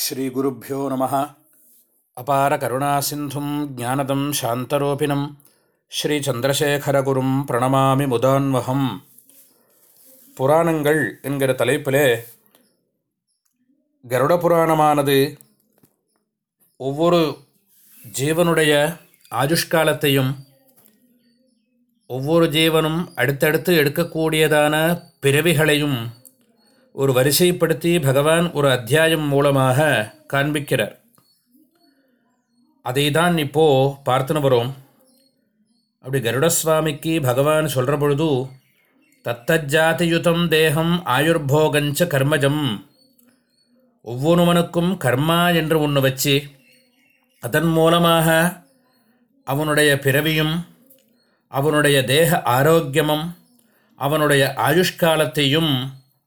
ஸ்ரீகுருப்போ நம. அபார கருணாசிந்தும் ஜானதம் சாந்தரூபிணம். ஸ்ரீச்சந்திரசேகரகுரும் பிரணமாமி முதான்வகம். புராணங்கள் என்கிற தலைப்பிலே கருட புராணமானது ஒவ்வொரு ஜீவனுடைய ஆயுஷ்காலத்தையும் ஒவ்வொரு ஜீவனும் அடுத்தடுத்து எடுக்கக்கூடியதான பிறவிகளையும் ஒரு வரிசைப்படுத்தி பகவான் ஒரு அத்தியாயம் மூலமாக காண்பிக்கிறார். அதை தான் இப்போது பார்த்துன்னு வரோம். அப்படி கருடசுவாமிக்கு பகவான் சொல்கிற பொழுது தத்தஜாதியுதம் தேகம் ஆயுர்போகஞ்ச கர்மஜம். ஒவ்வொருவனுக்கும் கர்மா என்று ஒன்று வச்சு அதன் மூலமாக அவனுடைய பிறவியும் அவனுடைய தேக ஆரோக்கியமும் அவனுடைய ஆயுஷ்காலத்தையும்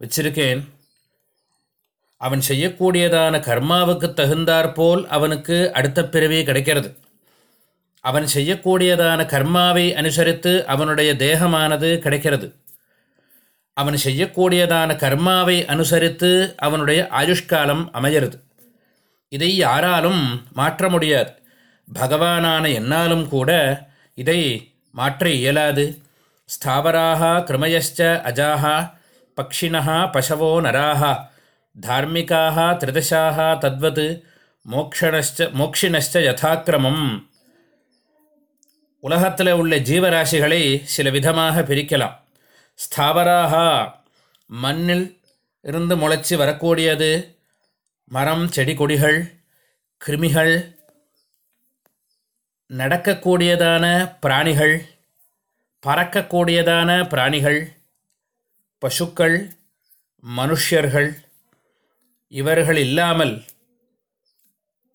வச்சிருக்கேன். அவன் செய்யக்கூடியதான கர்மாவுக்கு தகுந்தாற்போல் அவனுக்கு அடுத்த பிறவி கிடைக்கிறது. அவன் செய்யக்கூடியதான கர்மாவை அனுசரித்து அவனுடைய தேகமானது கிடைக்கிறது. அவன் செய்யக்கூடியதான கர்மாவை அனுசரித்து அவனுடைய ஆயுஷ்காலம் அமையிறது இதை யாராலும் மாற்ற முடியாது. பகவானான என்னாலும் கூட இதை மாற்ற இயலாது. ஸ்தாவராக கிருமயச்ச அஜாகா பக்ஷிணா பசவோ நராக தார்மிக்காக திரிதசாக தத்வத் மோக்ஷணச்ச மோக்ஷிணச்ச யதாக்கிரமம் உலகத்தில் உள்ள ஜீவராசிகளை சில விதமாக பிரிக்கலாம். ஸ்தாவராக மண்ணில் இருந்து முளைச்சி வரக்கூடியது மரம் செடி கொடிகள் கிருமிகள் நடக்கக்கூடியதான பிராணிகள் பறக்கக்கூடியதான பிராணிகள் பசுக்கள் மனுஷர்கள் இவர்கள் இல்லாமல்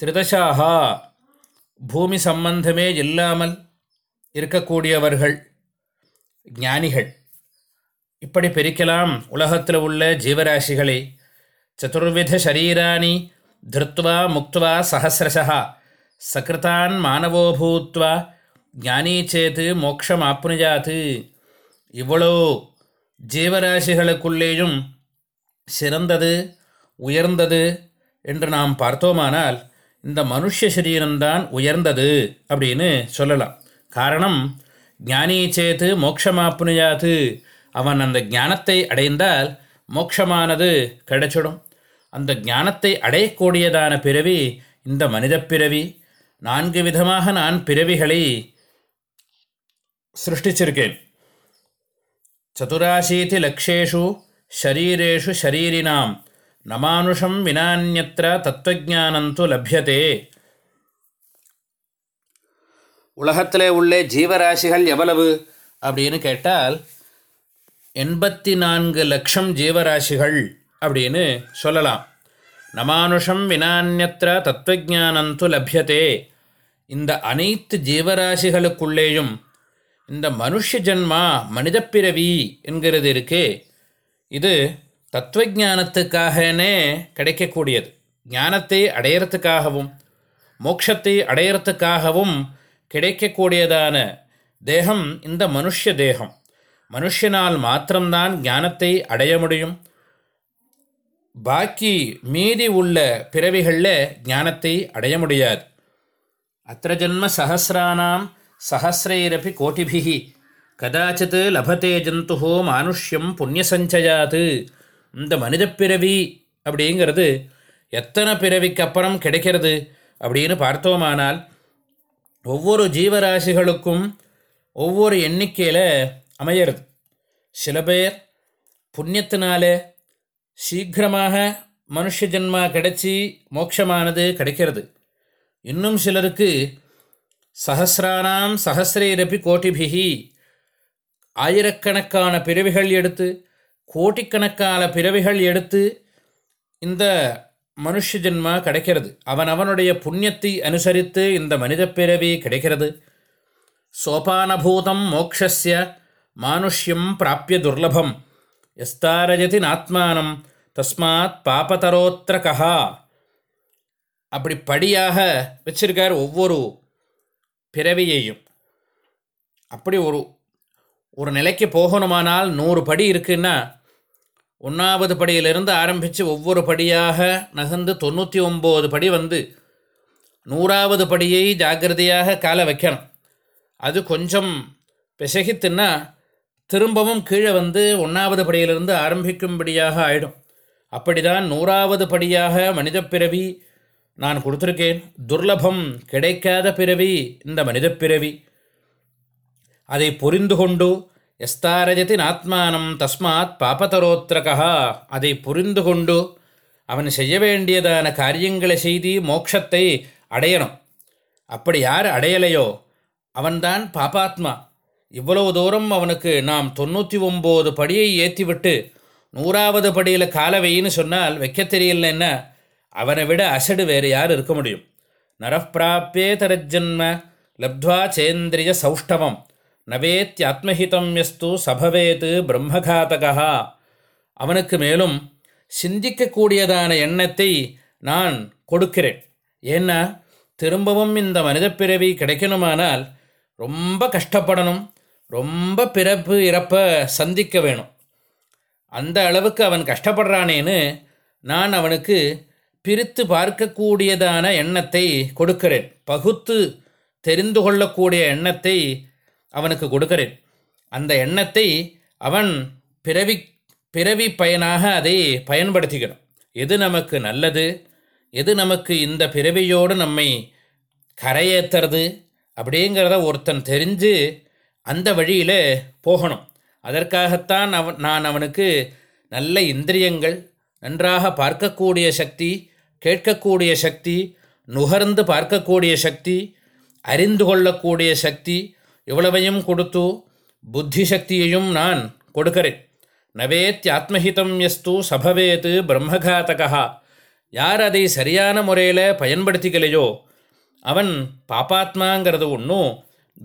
திரிதசாகா பூமி சம்பந்தமே இல்லாமல் இருக்கக்கூடியவர்கள் ஞானிகள். இப்படி பிரிக்கலாம் உலகத்தில் உள்ள ஜீவராசிகளை. சதுர்வித சரீராணி திருத்வா முக்துவா சஹசிரசா சகிருதான் மானவோ பூத்வா ஞானீ சேத்து மோக்ஷம் ஆப்னுஜாத்து இவ்வளோ ஜீவராசிகளுக்குள்ளேயும் சிறந்தது உயர்ந்தது என்று நாம் பார்த்தோமானால் இந்த மனுஷ சரீரம்தான் உயர்ந்தது அப்படின்னு சொல்லலாம். காரணம் ஞானி சேத்து மோட்சமாப்புனியாது. அவன் அந்த ஞானத்தை அடைந்தால் மோட்சமானது கிடைச்சிடும். அந்த ஞானத்தை அடையக்கூடியதான பிறவி இந்த மனித பிறவி. நான்கு விதமாக நான் பிறவிகளை சிருஷ்டிச்சிருக்கேன். சதுராசீதி லக்ஷேஷு ஷரீரேஷு ஷரீரினாம் நமானுஷம் வினான்யத்திர தத்துவஜானந்து லபியதே உலகத்திலே உள்ளே ஜீவராசிகள் எவ்வளவு? அப்படின்னு கேட்டால் எண்பத்தி நான்கு லட்சம் ஜீவராசிகள் அப்படின்னு சொல்லலாம். நமானுஷம் வினான்யத்திர தத்துவஜானந்து லபியதே. இந்த அனைத்து ஜீவராசிகளுக்குள்ளேயும் இந்த மனுஷ ஜன்மா மனிதப்பிறவி என்கிறது இருக்கே இது தத்துவஜானத்துக்காகனே கிடைக்கக்கூடியது. ஞானத்தை அடையிறதுக்காகவும் மோட்சத்தை அடையிறதுக்காகவும் கிடைக்கக்கூடியதான தேகம் இந்த மனுஷ தேகம். மனுஷனால் மாத்திரம்தான் ஞானத்தை அடைய முடியும். பாக்கி மீதி உள்ள பிறவிகளில் ஞானத்தை அடைய முடியாது. அத்திர ஜன்ம சகசிரானாம் சஹசிரைரப்பி கோட்டிபிகி கதாச்சித் லபத்தே ஜந்து மானுஷ்யம் புண்ணியசஞ்சயாத்து இந்த மனித பிறவி அப்படிங்கிறது எத்தனை பிறவிக்கு அப்புறம் கிடைக்கிறது அப்படின்னு பார்த்தோமானால் ஒவ்வொரு ஜீவராசிகளுக்கும் ஒவ்வொரு எண்ணிக்கையில் அமையிறது. சில பேர் புண்ணியத்தினால சீக்கிரமாக மனுஷ ஜென்மா கிடச்சி மோட்சமானது கிடைக்கிறது. இன்னும் சிலருக்கு சஹசிரானாம் சஹசிரேரப்பி கோட்டிபிகி. ஆயிரக்கணக்கான பிறவிகள் எடுத்து கோட்டிக்கணக்கான பிறவிகள் எடுத்து இந்த மனுஷ ஜென்மா கிடைக்கிறது. அவன் அவனுடைய புண்ணியத்தை அனுசரித்து இந்த மனித பிறவி கிடைக்கிறது. சோபானபூதம் மோக்ஷஸ்ய மானுஷ்யம் பிராப்பிய துர்லபம். எஸ்தாரஜதி நாத்மானம் தஸ்மாத் பாபதரோத்திர கஹா அப்படி படியாக வச்சிருக்கார் ஒவ்வொரு பிறவியையும். அப்படி ஒரு ஒரு நிலைக்கு போகணுமானால் நூறு படி இருக்குன்னா ஒன்றாவது படியிலிருந்து ஆரம்பித்து ஒவ்வொரு படியாக நகர்ந்து தொண்ணூற்றி ஒம்பது படி வந்து நூறாவது படியை ஜாக்கிரதையாக காலை வைக்கணும். அது கொஞ்சம் பிசகித்துன்னா திரும்பவும் கீழே வந்து ஒன்றாவது படியிலிருந்து ஆரம்பிக்கும்படியாக ஆயிடும். அப்படிதான் நூறாவது படியாக மனித பிறவி நான் கொடுத்துருக்கேன். துர்லபம் கிடைக்காத பிறவி இந்த மனித பிறவி. அதை புரிந்து கொண்டு எஸ்தாரஜத்தின் ஆத்மானம் தஸ்மாத் பாபதரோத்திரகா. அதை புரிந்து கொண்டு அவன் செய்ய வேண்டியதான காரியங்களை செய்து மோட்சத்தை அடையணும். அப்படி யார் அடையலையோ அவன்தான் பாபாத்மா. இவ்வளவு தூரம் அவனுக்கு நாம் தொண்ணூற்றி ஒம்பது படியை ஏற்றிவிட்டு நூறாவது படியில் காலவைன்னு சொன்னால் வைக்க தெரியலன்னா அவனை விட அசடு வேறு யார் இருக்க முடியும்? நரப்பிராப்பே தரஜன்ம லப்த்வா சேந்திரிய சௌஷ்டவம் நவேத்யாத்மஹிதம் எஸ்து சபவேத்து பிரம்மகாதகா. அவனுக்கு மேலும் சிந்திக்கக்கூடியதான எண்ணத்தை நான் கொடுக்கிறேன். ஏன்னா திரும்பவும் இந்த மனிதப்பிறவி பிறவி கிடைக்கணுமானால் ரொம்ப கஷ்டப்படணும் ரொம்ப பிறப்பு இறப்பை சந்திக்க வேணும். அந்த அளவுக்கு அவன் கஷ்டப்படுறானேன்னு நான் அவனுக்கு பிரித்து பார்க்கக்கூடியதான எண்ணத்தை கொடுக்கிறேன். பகுத்து தெரிந்து கொள்ளக்கூடிய எண்ணத்தை அவனுக்கு கொடுக்கிறேன். அந்த எண்ணத்தை அவன் பிறவி பிறவி பயனாக அதை பயன்படுத்திக்கணும் எது நமக்கு நல்லது? எது நமக்கு இந்த பிறவியோடு நம்மை கரையேற்றுறது? அப்படிங்கிறத ஒருத்தன் தெரிஞ்சு அந்த வழியில் போகணும். அதற்காகத்தான் அவன் நான் அவனுக்கு நல்ல இந்திரியங்கள் நன்றாக பார்க்கக்கூடிய சக்தி கேட்கக்கூடிய சக்தி நுகர்ந்து பார்க்கக்கூடிய சக்தி அறிந்து கொள்ளக்கூடிய சக்தி இவ்வளவையும் கொடுத்து புத்தி சக்தியையும் நான் கொடுக்கிறேன். நவேத்யாத்மஹிதம் எஸ்து சபவேத்து பிரம்மகாத்தகா யார் அதை சரியான முறையில் பயன்படுத்திக்கலையோ அவன் பாப்பாத்மாங்கிறது ஒன்றும்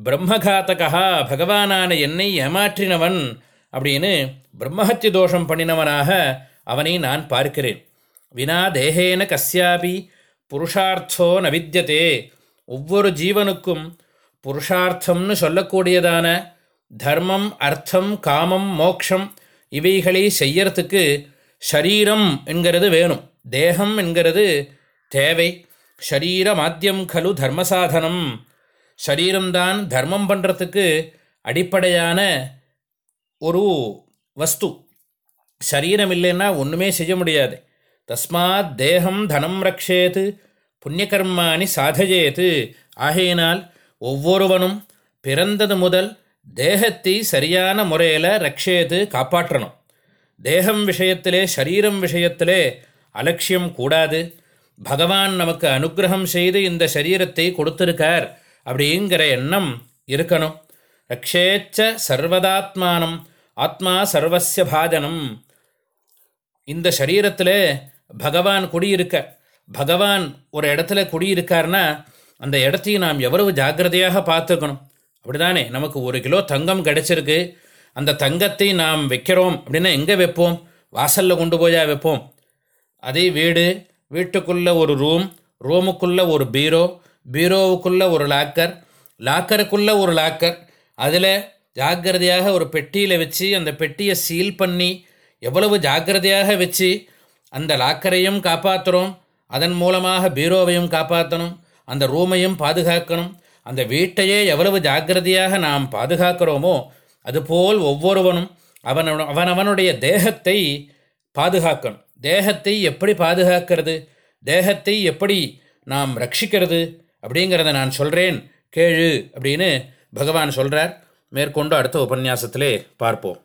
பிரம்மகாத்தகா பகவானான என்னை ஏமாற்றினவன் அப்படின்னு பிரம்மஹத்தி தோஷம் பண்ணினவனாக அவனை நான் பார்க்கிறேன். வினா தேகேன கஸ்யாபி புருஷார்த்தோ ந வித்தியதே ஒவ்வொரு ஜீவனுக்கும் புருஷார்த்தம்னு சொல்லக்கூடியதான தர்மம் அர்த்தம் காமம் மோக்ஷம் இவைகளை செய்யறதுக்கு ஷரீரம் என்கிறது வேணும். தேகம் என்கிறது தேவை. ஷரீரமாத்தியம் கலு தர்மசாதனம். ஷரீரம்தான் தர்மம் பண்ணுறதுக்கு அடிப்படையான ஒரு வஸ்து. சரீரம் இல்லைன்னா ஒன்றுமே செய்ய முடியாது. தஸ்மாத் தேகம் தனம் ரக்ஷேத்து புண்ணியகர்மானி சாதஜேத்து ஆகையினால் ஒவ்வொருவனும் பிறந்தது முதல் தேகத்தை சரியான முறையில் ரக்ஷேத்து காப்பாற்றணும். தேகம் விஷயத்திலே சரீரம் விஷயத்திலே அலட்சியம் கூடாது. பகவான் நமக்கு அனுகிரகம் செய்து இந்த சரீரத்தை கொடுத்திருக்கார் அப்படிங்கிற எண்ணம் இருக்கணும். ரக்ஷேச்ச சர்வதாத்மானம் ஆத்மா சர்வசிய பாஜனம். இந்த சரீரத்தில் பகவான் குடியிருக்க பகவான் ஒரு இடத்துல குடியிருக்கார்னா அந்த இடத்தையும் நாம் எவ்வளவு ஜாக்கிரதையாக பார்த்துக்கணும். அப்படிதானே? நமக்கு ஒரு கிலோ தங்கம் கிடச்சிருக்கு. அந்த தங்கத்தை நாம் வைக்கிறோம் அப்படின்னா எங்கே வைப்போம்? வாசலில் கொண்டு போயா வைப்போம். அதே வீடு வீட்டுக்குள்ளே ஒரு ரூம் ரூமுக்குள்ளே ஒரு பீரோ பீரோவுக்குள்ளே ஒரு லாக்கர் லாக்கருக்குள்ளே ஒரு லாக்கர். அதில் ஜாக்கிரதையாக ஒரு பெட்டியில் வச்சு அந்த பெட்டியை சீல் பண்ணி எவ்வளவு ஜாக்கிரதையாக வச்சு அந்த லாக்கரையும் காப்பாற்றுறோம் அதன் மூலமாக பீரோவையும் காப்பாற்றணும் அந்த ரூமையும் பாதுகாக்கணும். அந்த வீட்டையே எவ்வளவு ஜாக்கிரதையாக நாம் பாதுகாக்கிறோமோ அதுபோல் ஒவ்வொருவனும் அவன அவனவனுடைய தேகத்தை பாதுகாக்கணும். தேகத்தை எப்படி பாதுகாக்கிறது? தேகத்தை எப்படி நாம் ரட்சிக்கிறது? அப்படிங்கிறத நான் சொல்கிறேன் கேழு அப்படின்னு பகவான் சொல்கிறார் மேற்கொண்டு அடுத்த உபன்யாசத்திலே பார்ப்போம்.